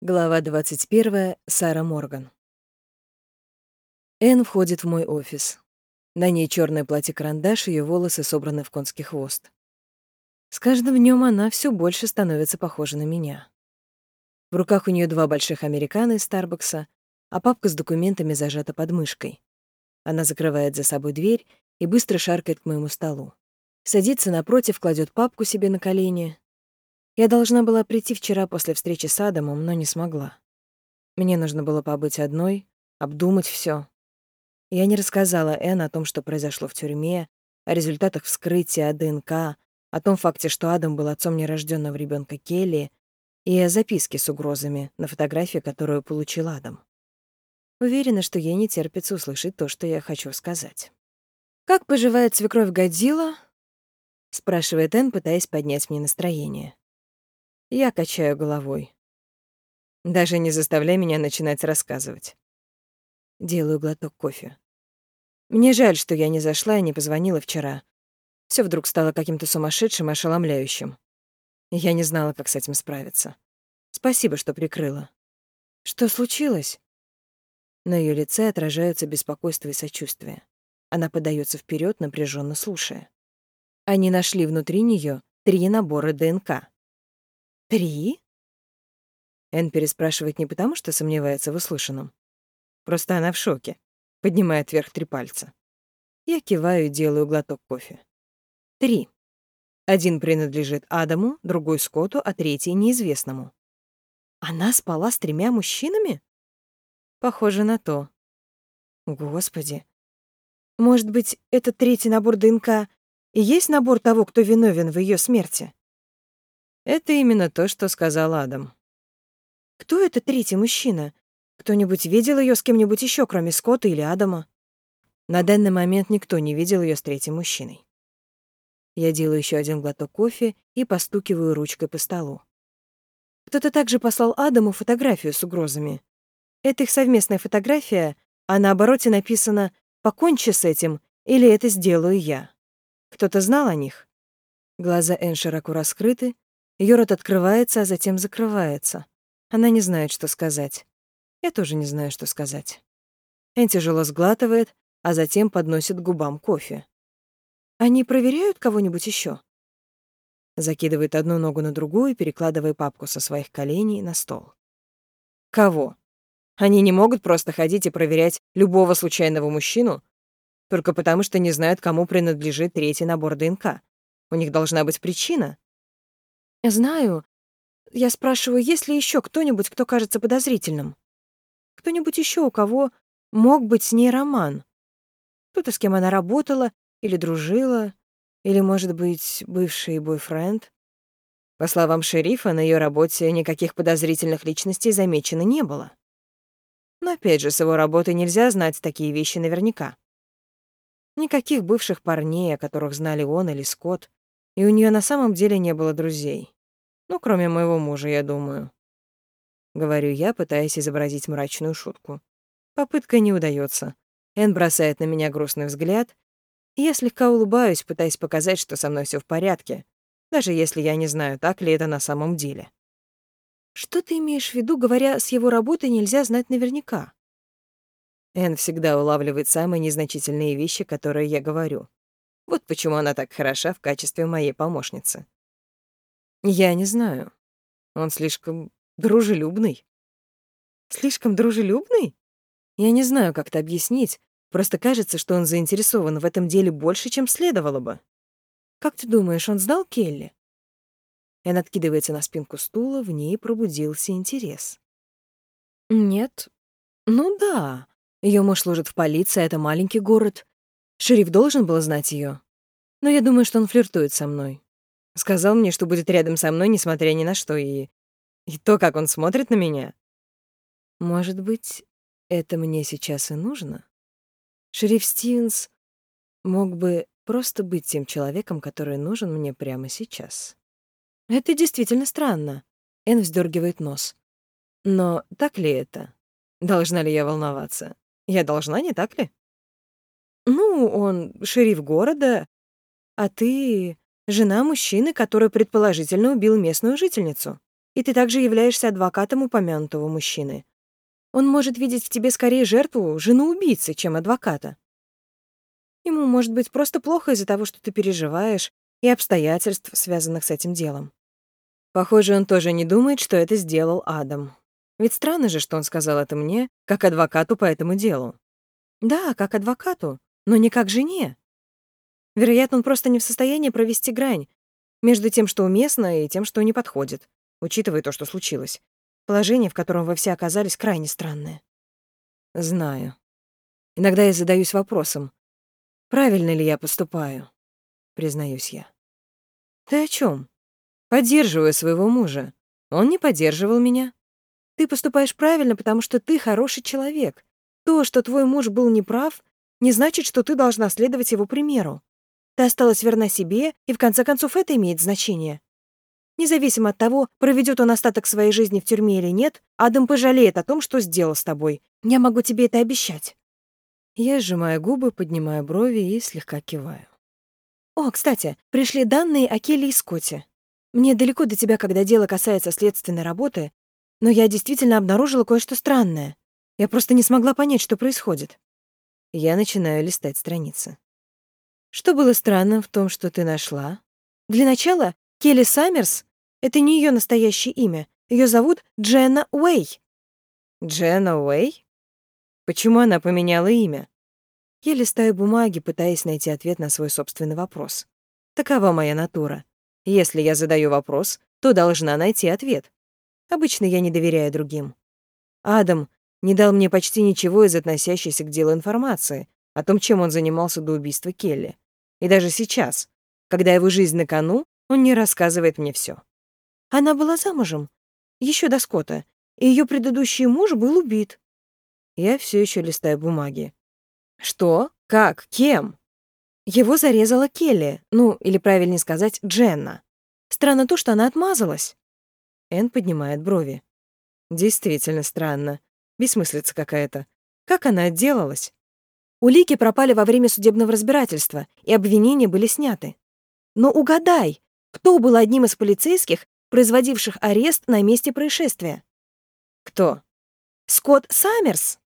Глава 21. Сара Морган. Энн входит в мой офис. На ней черное платье-карандаш, ее волосы собраны в конский хвост. С каждым днем она все больше становится похожа на меня. В руках у нее два больших американо из Старбакса, а папка с документами зажата под мышкой. Она закрывает за собой дверь и быстро шаркает к моему столу. Садится напротив, кладет папку себе на колени, я должна была прийти вчера после встречи с Адамом, но не смогла. Мне нужно было побыть одной, обдумать все. Я не рассказала Энн о том, что произошло в тюрьме, о результатах вскрытия, о ДНК, о том факте, что Адам был отцом нерожденного ребенка Келли, и о записке с угрозами на фотографии, которую получил Адам. Уверена, что ей не терпится услышать то, что я хочу сказать. «Как поживает свекровь Годзилла?» — спрашивает Энн, пытаясь поднять мне настроение. Я качаю головой. Даже не заставляй меня начинать рассказывать. Делаю глоток кофе. Мне жаль, что я не зашла и не позвонила вчера. Все вдруг стало каким-то сумасшедшим и ошеломляющим. Я не знала, как с этим справиться. Спасибо, что прикрыла. Что случилось? На ее лице отражаются беспокойство и сочувствие. Она подается вперед, напряженно слушая. Они нашли внутри нее три набора ДНК. «Три?» Эн переспрашивает не потому, что сомневается в услышанном. Просто она в шоке. Поднимает вверх три пальца. Я киваю и делаю глоток кофе. Три. Один принадлежит Адаму, другой — Скотту, а третий — неизвестному. Она спала с тремя мужчинами? Похоже на то. Господи. Может быть, этот третий набор ДНК и есть набор того, кто виновен в ее смерти? Это именно то, что сказал Адам. Кто этот третий мужчина? Кто-нибудь видел ее с кем-нибудь еще, кроме Скотта или Адама? На данный момент никто не видел ее с третьим мужчиной. Я делаю еще один глоток кофе и постукиваю ручкой по столу. Кто-то также послал Адаму фотографию с угрозами. Это их совместная фотография, а на обороте написано «Покончи с этим» или «Это сделаю я». Кто-то знал о них? Глаза Энн широко раскрыты, Её рот открывается, а затем закрывается. Она не знает, что сказать. Я тоже не знаю, что сказать. Эн тяжело сглатывает, а затем подносит к губам кофе. «Они проверяют кого-нибудь ещё?» Закидывает одну ногу на другую, перекладывая папку со своих коленей на стол. «Кого? Они не могут просто ходить и проверять любого случайного мужчину только потому, что не знают, кому принадлежит третий набор ДНК. У них должна быть причина. «Знаю. Я спрашиваю, есть ли еще кто-нибудь, кто кажется подозрительным? Кто-нибудь еще, у кого мог быть с ней роман? Кто-то, с кем она работала или дружила, или, может быть, бывший бойфренд?» По словам шерифа, на ее работе никаких подозрительных личностей замечено не было. Но опять же, с его работы нельзя знать такие вещи наверняка. Никаких бывших парней, о которых знали он или Скотт, и у нее на самом деле не было друзей. Ну, кроме моего мужа, я думаю. Говорю я, пытаясь изобразить мрачную шутку. Попытка не удается. Эн бросает на меня грустный взгляд, и я слегка улыбаюсь, пытаясь показать, что со мной все в порядке, даже если я не знаю, так ли это на самом деле. Что ты имеешь в виду, говоря, с его работой нельзя знать наверняка? Эн всегда улавливает самые незначительные вещи, которые я говорю. Вот почему она так хороша в качестве моей помощницы. Я не знаю. Он слишком дружелюбный. Слишком дружелюбный? Я не знаю, как это объяснить. Просто кажется, что он заинтересован в этом деле больше, чем следовало бы. Как ты думаешь, он знал Келли? Эн откидывается на спинку стула, в ней пробудился интерес. Нет. Ну да. Ее муж служит в полиции, а это маленький город. Шериф должен был знать ее. Но я думаю, что он флиртует со мной. Сказал мне, что будет рядом со мной, несмотря ни на что, и... И то, как он смотрит на меня. Может быть, это мне сейчас и нужно? Шериф Стивенс мог бы просто быть тем человеком, который нужен мне прямо сейчас. Это действительно странно. Эн вздергивает нос. Но так ли это? Должна ли я волноваться? Я должна, не так ли? Ну, он шериф города, а ты жена мужчины, который предположительно убил местную жительницу. И ты также являешься адвокатом упомянутого мужчины. Он может видеть в тебе скорее жертву, жену убийцы, чем адвоката. Ему может быть просто плохо из-за того, что ты переживаешь, и обстоятельств, связанных с этим делом. Похоже, он тоже не думает, что это сделал Адам. Ведь странно же, что он сказал это мне, как адвокату по этому делу. Да, как адвокату, но не как жене. Вероятно, он просто не в состоянии провести грань между тем, что уместно, и тем, что не подходит, учитывая то, что случилось. Положение, в котором вы все оказались, крайне странное. Знаю. Иногда я задаюсь вопросом, правильно ли я поступаю, признаюсь я. Ты о чем? Поддерживаю своего мужа. Он не поддерживал меня. Ты поступаешь правильно, потому что ты хороший человек. То, что твой муж был неправ, не значит, что ты должна следовать его примеру. Ты осталась верна себе, и в конце концов это имеет значение. Независимо от того, проведет он остаток своей жизни в тюрьме или нет, Адам пожалеет о том, что сделал с тобой. Я могу тебе это обещать. Я сжимаю губы, поднимаю брови и слегка киваю. О, кстати, пришли данные о Келли и Скотте. Мне далеко до тебя, когда дело касается следственной работы, но я действительно обнаружила кое-что странное. Я просто не смогла понять, что происходит. Я начинаю листать страницы. Что было странно в том, что ты нашла? Для начала, Келли Саммерс — это не ее настоящее имя. Ее зовут Дженна Уэй. Дженна Уэй? Почему она поменяла имя? Я листаю бумаги, пытаясь найти ответ на свой собственный вопрос. Такова моя натура. Если я задаю вопрос, то должна найти ответ. Обычно я не доверяю другим. Адам не дал мне почти ничего из относящейся к делу информации о том, чем он занимался до убийства Келли. И даже сейчас, когда его жизнь на кону, он не рассказывает мне все. Она была замужем, еще до Скотта, и ее предыдущий муж был убит. Я все еще листаю бумаги. Что? Как? Кем? Его зарезала Келли, ну, или правильнее сказать, Дженна. Странно то, что она отмазалась. Эн поднимает брови. Действительно странно. Бессмыслица какая-то. Как она отделалась? Улики пропали во время судебного разбирательства, и обвинения были сняты. Но угадай, кто был одним из полицейских, производивших арест на месте происшествия? Кто? Скотт Саммерс.